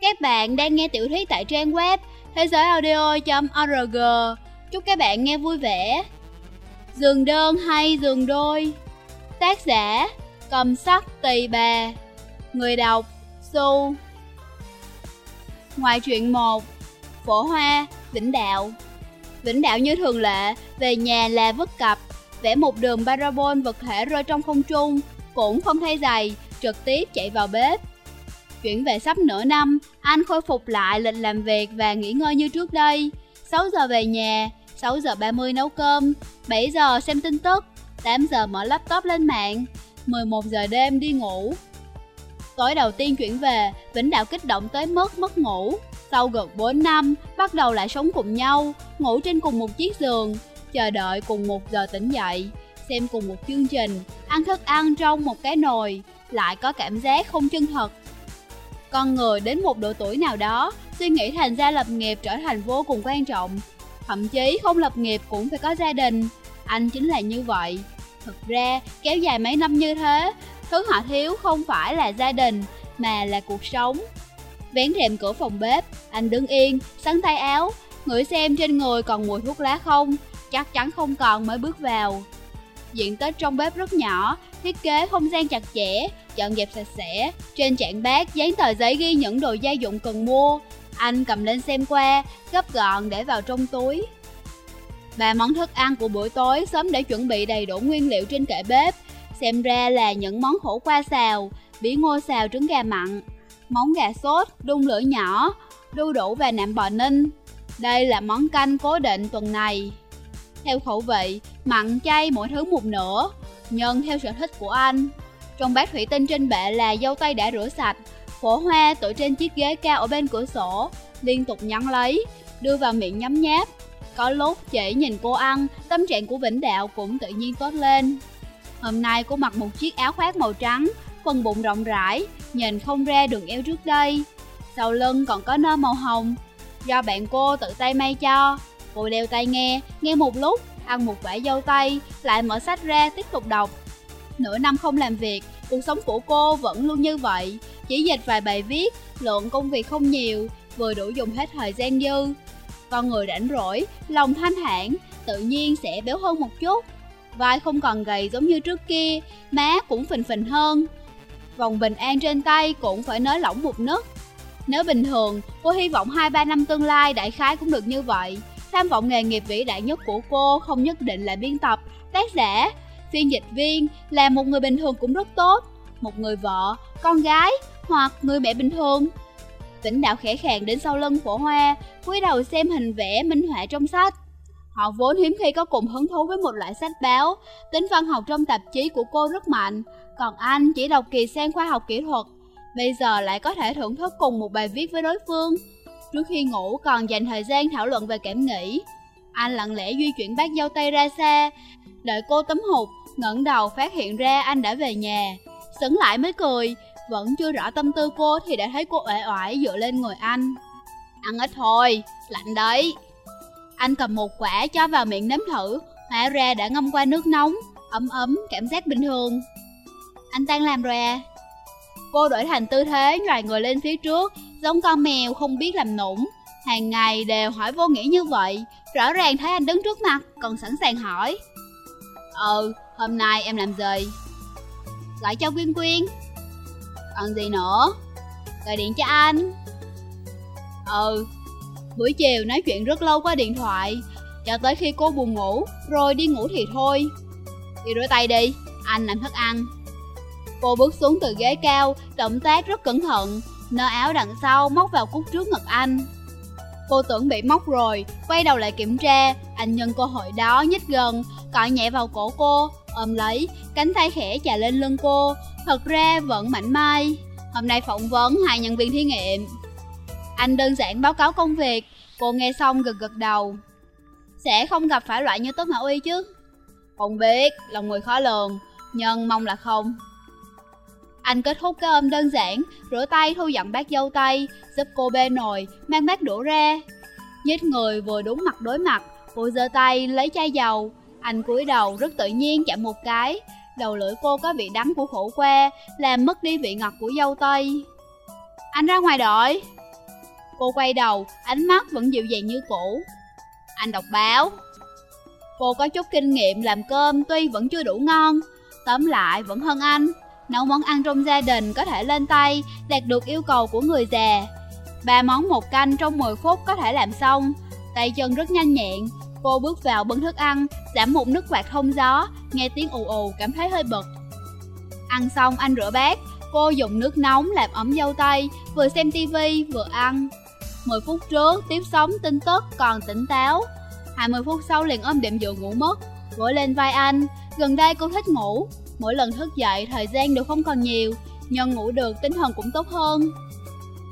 Các bạn đang nghe tiểu thuyết tại trang web thế giới audio.org. Chúc các bạn nghe vui vẻ. Giường đơn hay giường đôi? Tác giả Cầm sắc tỳ bà Người đọc Su Ngoài chuyện 1 Phổ Hoa, Vĩnh Đạo Vĩnh Đạo như thường lệ, về nhà là vứt cặp Vẽ một đường parabol vật thể rơi trong không trung Cũng không thay giày, trực tiếp chạy vào bếp Chuyển về sắp nửa năm, anh khôi phục lại lịch làm việc và nghỉ ngơi như trước đây 6 giờ về nhà, 6 giờ 30 nấu cơm, 7 giờ xem tin tức, 8 giờ mở laptop lên mạng, 11 giờ đêm đi ngủ. Tối đầu tiên chuyển về, Vĩnh Đạo kích động tới mức mất ngủ. Sau gần 4 năm, bắt đầu lại sống cùng nhau, ngủ trên cùng một chiếc giường, chờ đợi cùng một giờ tỉnh dậy, xem cùng một chương trình, ăn thức ăn trong một cái nồi, lại có cảm giác không chân thật. Con người đến một độ tuổi nào đó, suy nghĩ thành ra lập nghiệp trở thành vô cùng quan trọng. Thậm chí không lập nghiệp cũng phải có gia đình, anh chính là như vậy. Thực ra, kéo dài mấy năm như thế, thứ họ thiếu không phải là gia đình, mà là cuộc sống. Vén rèm cửa phòng bếp, anh đứng yên, sắn tay áo, ngửi xem trên người còn mùi thuốc lá không, chắc chắn không còn mới bước vào. Diện tích trong bếp rất nhỏ, thiết kế không gian chặt chẽ, dọn dẹp sạch sẽ. Trên trạng bát dán tờ giấy ghi những đồ gia dụng cần mua. Anh cầm lên xem qua, gấp gọn để vào trong túi. Ba món thức ăn của buổi tối sớm để chuẩn bị đầy đủ nguyên liệu trên kệ bếp. Xem ra là những món khổ qua xào, bí ngô xào trứng gà mặn, món gà sốt, đun lửa nhỏ, đu đủ và nạm bò ninh. Đây là món canh cố định tuần này. Theo khẩu vị, mặn chay mỗi thứ một nửa, nhân theo sở thích của anh. Trong bát thủy tinh trên bệ là dâu tây đã rửa sạch, phổ hoa tựa trên chiếc ghế cao ở bên cửa sổ, liên tục nhắn lấy, đưa vào miệng nhấm nháp. Có lúc chỉ nhìn cô ăn, tâm trạng của Vĩnh Đạo cũng tự nhiên tốt lên. Hôm nay cô mặc một chiếc áo khoác màu trắng, phần bụng rộng rãi, nhìn không ra đường eo trước đây. Sau lưng còn có nơ màu hồng, do bạn cô tự tay may cho. Cô đeo tai nghe, nghe một lúc, ăn một quả dâu tây, lại mở sách ra tiếp tục đọc. Nửa năm không làm việc, cuộc sống của cô vẫn luôn như vậy, chỉ dịch vài bài viết, lượng công việc không nhiều, vừa đủ dùng hết thời gian dư. Con người rảnh rỗi, lòng thanh thản, tự nhiên sẽ béo hơn một chút. Vai không còn gầy giống như trước kia, má cũng phình phình hơn. Vòng bình an trên tay cũng phải nới lỏng một nấc. Nếu bình thường, cô hy vọng 2-3 năm tương lai đại khái cũng được như vậy. Tham vọng nghề nghiệp vĩ đại nhất của cô không nhất định là biên tập, tác giả, phiên dịch viên, là một người bình thường cũng rất tốt. Một người vợ, con gái, hoặc người mẹ bình thường. Vĩnh đạo khẽ khàng đến sau lưng phổ hoa, cúi đầu xem hình vẽ minh họa trong sách. Họ vốn hiếm khi có cùng hứng thú với một loại sách báo, tính văn học trong tạp chí của cô rất mạnh, còn anh chỉ đọc kỳ sen khoa học kỹ thuật. Bây giờ lại có thể thưởng thức cùng một bài viết với đối phương. Trước khi ngủ còn dành thời gian thảo luận về cảm nghĩ. Anh lặng lẽ di chuyển bát dâu tây ra xa, đợi cô tấm hụt, ngẩng đầu phát hiện ra anh đã về nhà. Sững lại mới cười, vẫn chưa rõ tâm tư cô thì đã thấy cô uể oải dựa lên người anh. Ăn ít thôi, lạnh đấy. Anh cầm một quả cho vào miệng nếm thử, hóa ra đã ngâm qua nước nóng, ấm ấm, cảm giác bình thường. Anh tan làm rồi à? Cô đổi thành tư thế nhòi người lên phía trước, giống con mèo không biết làm nũng. Hàng ngày đều hỏi vô nghĩa như vậy, rõ ràng thấy anh đứng trước mặt, còn sẵn sàng hỏi. Ừ, hôm nay em làm gì? Gọi cho Quyên Quyên. Còn gì nữa? Gọi điện cho anh. Ừ, buổi chiều nói chuyện rất lâu qua điện thoại, cho tới khi cô buồn ngủ, rồi đi ngủ thì thôi. Đi rửa tay đi, anh làm thức ăn. Cô bước xuống từ ghế cao, động tác rất cẩn thận, nơ áo đằng sau móc vào cúc trước ngực anh. Cô tưởng bị móc rồi, quay đầu lại kiểm tra, anh nhân cơ hội đó nhích gần, cọ nhẹ vào cổ cô, ôm lấy, cánh tay khẽ chà lên lưng cô, thật ra vẫn mảnh mai. Hôm nay phỏng vấn hai nhân viên thí nghiệm. Anh đơn giản báo cáo công việc, cô nghe xong gật gật đầu. Sẽ không gặp phải loại như tớ Mã Uy chứ? Không biết, lòng người khó lường, nhưng mong là không. Anh kết thúc cái ôm đơn giản, rửa tay thu dọn bát dâu tay, giúp cô bê nồi, mang bát đũa ra. Nhích người vừa đúng mặt đối mặt, cô giơ tay lấy chai dầu. Anh cúi đầu rất tự nhiên chạm một cái, đầu lưỡi cô có vị đắng của khổ qua, làm mất đi vị ngọt của dâu tây. Anh ra ngoài đợi. Cô quay đầu, ánh mắt vẫn dịu dàng như cũ. Anh đọc báo. Cô có chút kinh nghiệm làm cơm tuy vẫn chưa đủ ngon, tóm lại vẫn hơn anh. Nấu món ăn trong gia đình có thể lên tay, đạt được yêu cầu của người già. Ba món một canh trong 10 phút có thể làm xong, tay chân rất nhanh nhẹn. Cô bước vào bưng thức ăn, giảm một nước quạt thông gió, nghe tiếng ù ù cảm thấy hơi bực. Ăn xong anh rửa bát, cô dùng nước nóng làm ấm dâu tay, vừa xem tivi vừa ăn. 10 phút trước tiếp sóng tin tức còn tỉnh táo, 20 phút sau liền ôm đệm giường ngủ mất, gối lên vai anh. Gần đây cô thích ngủ, mỗi lần thức dậy thời gian đều không còn nhiều, nhưng ngủ được tinh thần cũng tốt hơn.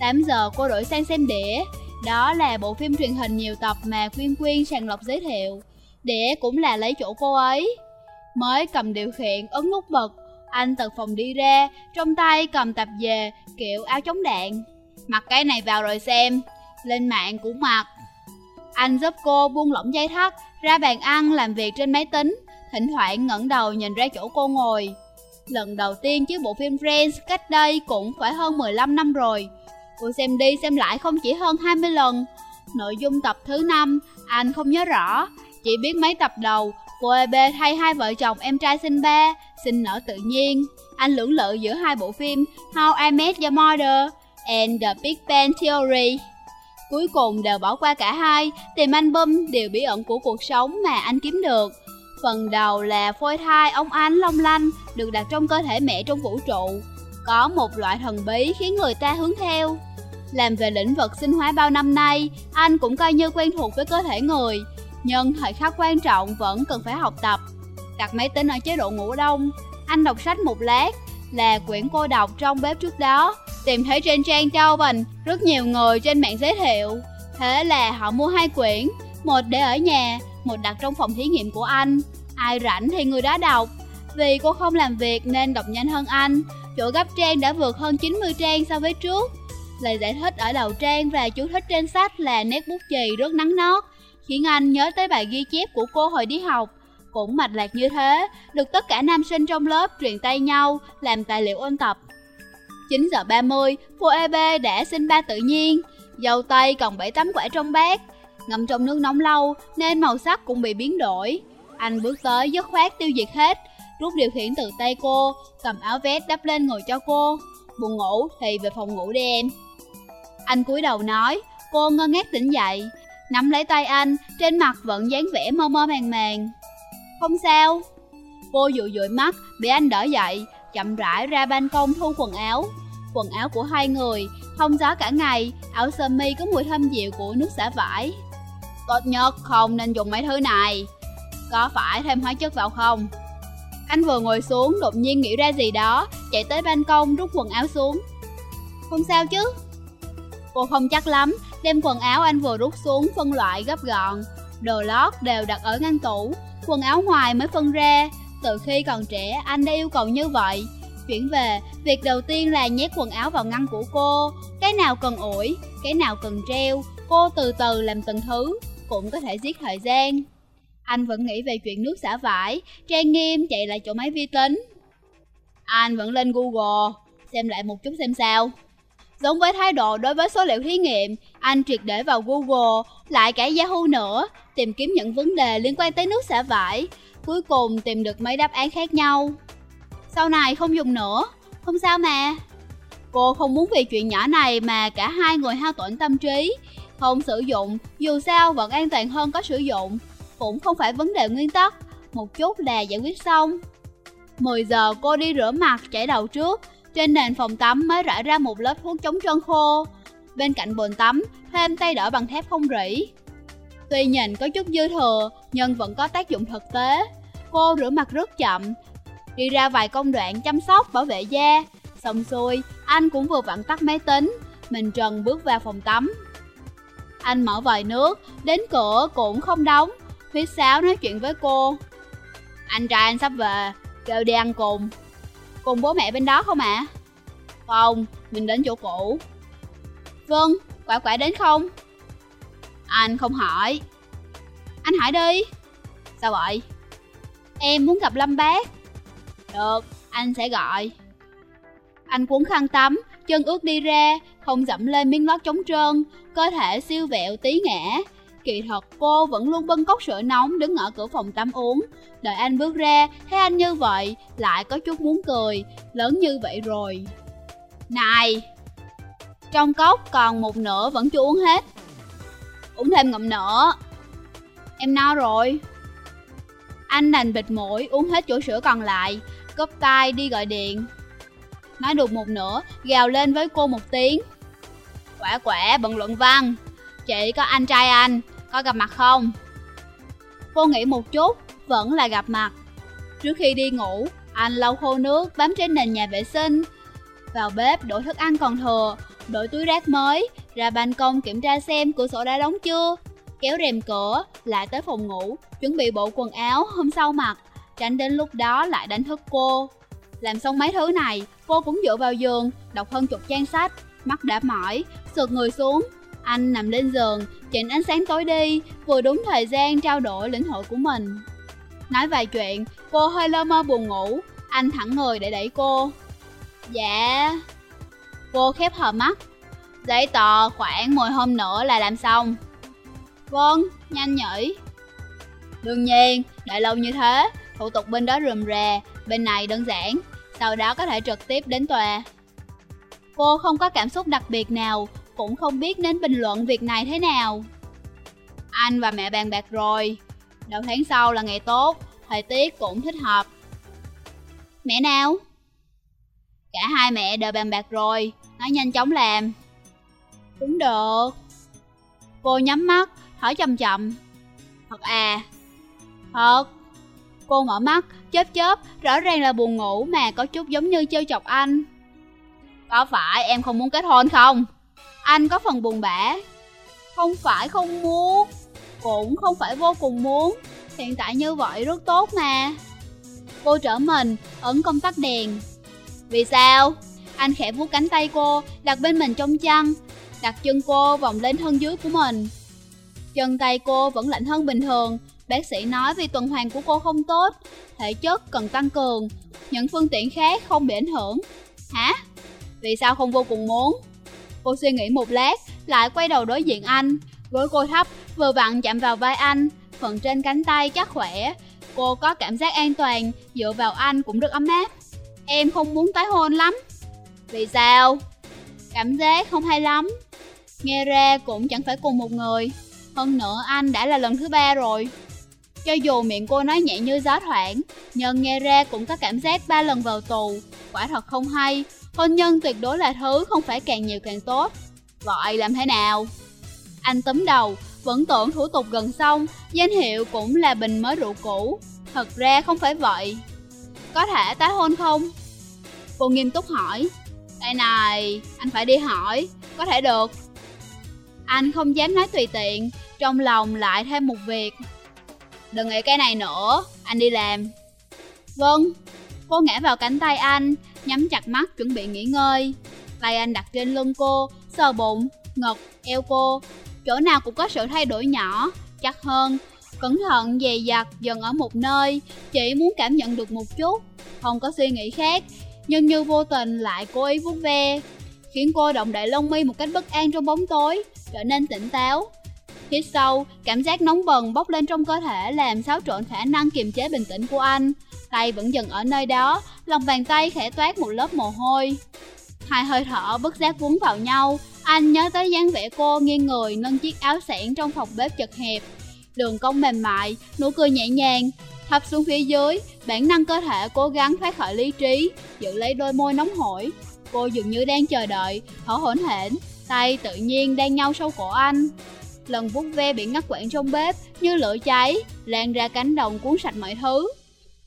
8 giờ cô đổi sang xem đĩa, đó là bộ phim truyền hình nhiều tập mà Quyên Quyên sàng lọc giới thiệu. Đĩa cũng là lấy chỗ cô ấy. Mới cầm điều khiển ấn nút bật, anh từ phòng đi ra, trong tay cầm tập về, kiểu áo chống đạn. Mặc cái này vào rồi xem, lên mạng cũng mặc. Anh giúp cô buông lỏng dây thắt, ra bàn ăn làm việc trên máy tính, thỉnh thoảng ngẩng đầu nhìn ra chỗ cô ngồi. Lần đầu tiên chiếu bộ phim Friends cách đây cũng phải hơn 15 năm rồi. Cô xem đi xem lại không chỉ hơn 20 lần. Nội dung tập thứ 5, anh không nhớ rõ, chỉ biết mấy tập đầu, cô EB thay hai vợ chồng em trai sinh ba, sinh nở tự nhiên. Anh lưỡng lự giữa hai bộ phim How I Met Your Mother and The Big Bang Theory. Cuối cùng đều bỏ qua cả hai, tìm album điều bí ẩn của cuộc sống mà anh kiếm được. Phần đầu là phôi thai ông ánh long lanh được đặt trong cơ thể mẹ trong vũ trụ. Có một loại thần bí khiến người ta hướng theo. Làm về lĩnh vực sinh hóa bao năm nay, anh cũng coi như quen thuộc với cơ thể người. Nhưng thời khắc quan trọng vẫn cần phải học tập. Đặt máy tính ở chế độ ngủ đông, anh đọc sách một lát, là quyển cô đọc trong bếp trước đó, tìm thấy trên trang Châu Bình rất nhiều người trên mạng giới thiệu. Thế là họ mua hai quyển, một để ở nhà, một đặt trong phòng thí nghiệm của anh. Ai rảnh thì người đó đọc. Vì cô không làm việc nên đọc nhanh hơn anh, chỗ gấp trang đã vượt hơn 90 trang so với trước. Lời giải thích ở đầu trang và chú thích trên sách là nét bút chì rất nắng nót, khiến anh nhớ tới bài ghi chép của cô hồi đi học. Cũng mạch lạc như thế, được tất cả nam sinh trong lớp truyền tay nhau làm tài liệu ôn tập. 9 giờ 30, cô EB đã sinh ba tự nhiên, dầu tây còn 7-8 quả trong bát. Ngâm trong nước nóng lâu nên màu sắc cũng bị biến đổi. Anh bước tới dứt khoát tiêu diệt hết, rút điều khiển từ tay cô, cầm áo vest đắp lên ngồi cho cô. Buồn ngủ thì về phòng ngủ đi em. Anh cúi đầu nói, cô ngơ ngác tỉnh dậy, nắm lấy tay anh, trên mặt vẫn dáng vẻ mơ mơ màng màng. Không sao. Cô dụi dụi mắt, bị anh đỡ dậy, chậm rãi ra ban công thu quần áo. Quần áo của hai người, không gió cả ngày, áo sơ mi có mùi thơm dịu của nước xả vải. Tốt nhất không nên dùng mấy thứ này. Có phải thêm hóa chất vào không? Anh vừa ngồi xuống, đột nhiên nghĩ ra gì đó, chạy tới ban công rút quần áo xuống. Không sao chứ? Cô không chắc lắm, đem quần áo anh vừa rút xuống phân loại gấp gọn. Đồ lót đều đặt ở ngăn tủ, quần áo ngoài mới phân ra. Từ khi còn trẻ, anh đã yêu cầu như vậy. Chuyển về, việc đầu tiên là nhét quần áo vào ngăn của cô. Cái nào cần ủi, cái nào cần treo, cô từ từ làm từng thứ, cũng có thể giết thời gian. Anh vẫn nghĩ về chuyện nước xả vải, trang nghiêm chạy lại chỗ máy vi tính. Anh vẫn lên Google, xem lại một chút xem sao. Giống với thái độ đối với số liệu thí nghiệm, anh triệt để vào Google, lại cả Yahoo nữa, tìm kiếm những vấn đề liên quan tới nước xả vải. Cuối cùng tìm được mấy đáp án khác nhau. Sau này không dùng nữa, không sao mà. Cô không muốn vì chuyện nhỏ này mà cả hai người hao tổn tâm trí. Không sử dụng, dù sao vẫn an toàn hơn có sử dụng. Cũng không phải vấn đề nguyên tắc, một chút là giải quyết xong. 10 giờ cô đi rửa mặt chảy đầu trước, trên nền phòng tắm mới rải ra một lớp thuốc chống trơn khô. Bên cạnh bồn tắm, thêm tay đỡ bằng thép không rỉ. Tuy nhìn có chút dư thừa, nhưng vẫn có tác dụng thực tế. Cô rửa mặt rất chậm, đi ra vài công đoạn chăm sóc bảo vệ da. Xong xuôi, anh cũng vừa vặn tắt máy tính, mình trần bước vào phòng tắm. Anh mở vòi nước, đến cửa cũng không đóng, phía sáo nói chuyện với cô. Anh trai anh sắp về, kêu đi ăn cùng. Cùng bố mẹ bên đó không ạ? À? Không, mình đến chỗ cũ. Vâng, quả quả đến không? Anh không hỏi. Anh hỏi đi. Sao vậy? Em muốn gặp Lâm Bác. Được, anh sẽ gọi. Anh cuốn khăn tắm, chân ướt đi ra, không dẫm lên miếng lót trống trơn, cơ thể siêu vẹo tí ngã. Kỳ thật cô vẫn luôn bưng cốc sữa nóng đứng ở cửa phòng tắm uống. Đợi anh bước ra, thấy anh như vậy, lại có chút muốn cười, lớn như vậy rồi. Này! Trong cốc còn một nửa vẫn chưa uống hết. Uống thêm ngậm nữa. Em no rồi. Anh đành bịt mũi uống hết chỗ sữa còn lại, cốc tay đi gọi điện. Nói được một nửa, gào lên với cô một tiếng. Quả quả bận luận văn, chị có anh trai anh, có gặp mặt không? Cô nghĩ một chút, vẫn là gặp mặt. Trước khi đi ngủ, anh lau khô nước bám trên nền nhà vệ sinh. Vào bếp đổ thức ăn còn thừa, đổi túi rác mới, ra ban công kiểm tra xem cửa sổ đã đóng chưa. Kéo rèm cửa, lại tới phòng ngủ, chuẩn bị bộ quần áo hôm sau mặc, tránh đến lúc đó lại đánh thức cô. Làm xong mấy thứ này, cô cũng dựa vào giường, đọc hơn chục trang sách, mắt đã mỏi, sượt người xuống. Anh nằm lên giường, chỉnh ánh sáng tối đi, vừa đúng thời gian trao đổi lĩnh hội của mình. Nói vài chuyện, cô hơi lơ mơ buồn ngủ, anh thẳng người để đẩy cô. Dạ... Cô khép hờ mắt. Giấy tờ khoảng 10 hôm nữa là làm xong. Vâng, nhanh nhỉ. Đương nhiên, đợi lâu như thế, thủ tục bên đó rườm rà, bên này đơn giản, sau đó có thể trực tiếp đến tòa. Cô không có cảm xúc đặc biệt nào, cũng không biết nên bình luận việc này thế nào. Anh và mẹ bàn bạc rồi, đầu tháng sau là ngày tốt, thời tiết cũng thích hợp. Mẹ nào? Cả hai mẹ đều bàn bạc rồi, nói nhanh chóng làm. Cũng được. Cô nhắm mắt, hỏi chậm chậm. Thật à? Thật. Cô mở mắt, chớp chớp, rõ ràng là buồn ngủ mà có chút giống như trêu chọc anh. Có phải em không muốn kết hôn không? Anh có phần buồn bã. Không phải không muốn, cũng không phải vô cùng muốn. Hiện tại như vậy rất tốt mà. Cô trở mình, ấn công tắc đèn. Vì sao? Anh khẽ vuốt cánh tay cô, đặt bên mình trong chăn, đặt chân cô vòng lên thân dưới của mình. Chân tay cô vẫn lạnh hơn bình thường, bác sĩ nói vì tuần hoàn của cô không tốt, thể chất cần tăng cường, những phương tiện khác không bị ảnh hưởng. Hả? Vì sao không vô cùng muốn? Cô suy nghĩ một lát, lại quay đầu đối diện anh, gối cô thấp, vừa vặn chạm vào vai anh, phần trên cánh tay chắc khỏe. Cô có cảm giác an toàn, dựa vào anh cũng được ấm áp. Em không muốn tái hôn lắm. Vì sao? Cảm giác không hay lắm. Nghe ra cũng chẳng phải cùng một người. Hơn nữa anh đã là lần thứ ba rồi. Cho dù miệng cô nói nhẹ như gió thoảng, nhưng nghe ra cũng có cảm giác ba lần vào tù. Quả thật không hay, hôn nhân tuyệt đối là thứ không phải càng nhiều càng tốt. Vậy làm thế nào? Anh tấm đầu, vẫn tưởng thủ tục gần xong, danh hiệu cũng là bình mới rượu cũ. Thật ra không phải vậy. Có thể tái hôn không? Cô nghiêm túc hỏi. Đây này, anh phải đi hỏi, có thể được. Anh không dám nói tùy tiện, trong lòng lại thêm một việc. Đừng nghĩ cái này nữa, anh đi làm. Vâng, cô ngã vào cánh tay anh, nhắm chặt mắt chuẩn bị nghỉ ngơi. Tay anh đặt trên lưng cô, sờ bụng, ngực, eo cô. Chỗ nào cũng có sự thay đổi nhỏ, chắc hơn. Cẩn thận dè dặt dần ở một nơi, chỉ muốn cảm nhận được một chút, không có suy nghĩ khác, nhưng như vô tình lại cố ý vuốt ve, khiến cô động đậy lông mi một cách bất an trong bóng tối, trở nên tỉnh táo. Hít sâu, cảm giác nóng bần bốc lên trong cơ thể làm xáo trộn khả năng kiềm chế bình tĩnh của anh. Tay vẫn dừng ở nơi đó, lòng bàn tay khẽ toát một lớp mồ hôi. Hai hơi thở bất giác cuốn vào nhau, anh nhớ tới dáng vẻ cô nghiêng người nâng chiếc áo sẻn trong phòng bếp chật hẹp. Đường cong mềm mại, nụ cười nhẹ nhàng, thấp xuống phía dưới, bản năng cơ thể cố gắng thoát khỏi lý trí, giữ lấy đôi môi nóng hổi. Cô dường như đang chờ đợi, thở hổn hển, tay tự nhiên đang nhau sau cổ anh. Lần vuốt ve bị ngắt quãng trong bếp như lửa cháy, lan ra cánh đồng cuốn sạch mọi thứ.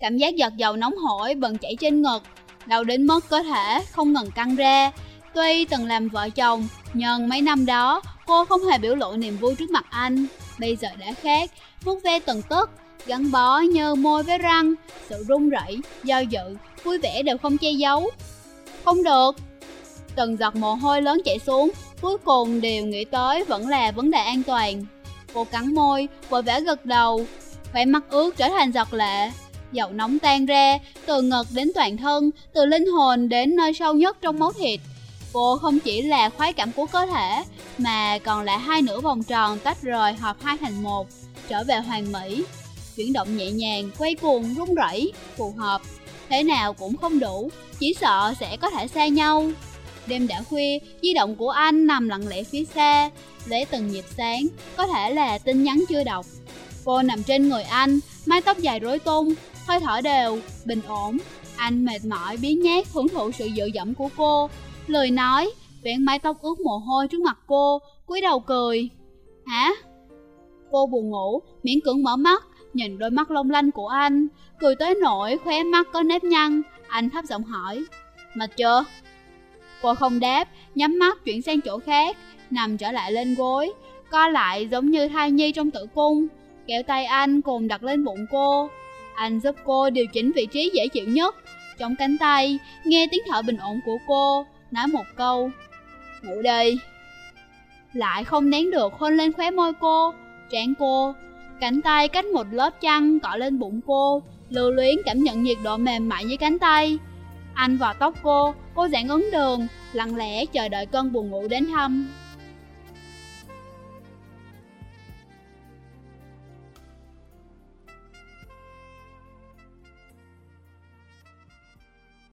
Cảm giác giật dầu nóng hổi bần chảy trên ngực, đau đến mất cơ thể không ngừng căng ra. Tuy từng làm vợ chồng, nhưng mấy năm đó cô không hề biểu lộ niềm vui trước mặt anh. Bây giờ đã khác, vuốt ve từng tức, gắn bó như môi với răng, sự run rẩy, do dự, vui vẻ đều không che giấu. Không được. Từng giọt mồ hôi lớn chảy xuống, cuối cùng đều nghĩ tới vẫn là vấn đề an toàn. Cô cắn môi, vội vã gật đầu, khỏe mắt ướt trở thành giọt lệ. Dầu nóng tan ra, từ ngực đến toàn thân, từ linh hồn đến nơi sâu nhất trong máu thịt. Cô không chỉ là khoái cảm của cơ thể, mà còn là hai nửa vòng tròn tách rời hợp hai thành một, trở về hoàn mỹ. Chuyển động nhẹ nhàng, quay cuồng, rung rẩy, phù hợp. Thế nào cũng không đủ, chỉ sợ sẽ có thể xa nhau. Đêm đã khuya, di động của anh nằm lặng lẽ phía xa, lấy từng nhịp sáng, có thể là tin nhắn chưa đọc. Cô nằm trên người anh, mái tóc dài rối tung, hơi thở đều, bình ổn. Anh mệt mỏi biến nhát hưởng thụ sự dựa dẫm của cô. Lời nói, vén mái tóc ướt mồ hôi trước mặt cô, cúi đầu cười. Hả? Cô buồn ngủ, miễn cưỡng mở mắt, nhìn đôi mắt long lanh của anh, cười tới nỗi khóe mắt có nếp nhăn. Anh thấp giọng hỏi, mệt chưa? Cô không đáp, nhắm mắt chuyển sang chỗ khác, nằm trở lại lên gối, co lại giống như thai nhi trong tử cung, kéo tay anh cùng đặt lên bụng cô. Anh giúp cô điều chỉnh vị trí dễ chịu nhất, trong cánh tay, nghe tiếng thở bình ổn của cô, nói một câu, ngủ đi. Lại không nén được hôn lên khóe môi cô, trán cô, cánh tay cách một lớp chăn cọ lên bụng cô, lưu luyến cảm nhận nhiệt độ mềm mại dưới cánh tay. Anh vào tóc cô, cô giãn ấn đường, lặng lẽ chờ đợi cơn buồn ngủ đến thăm.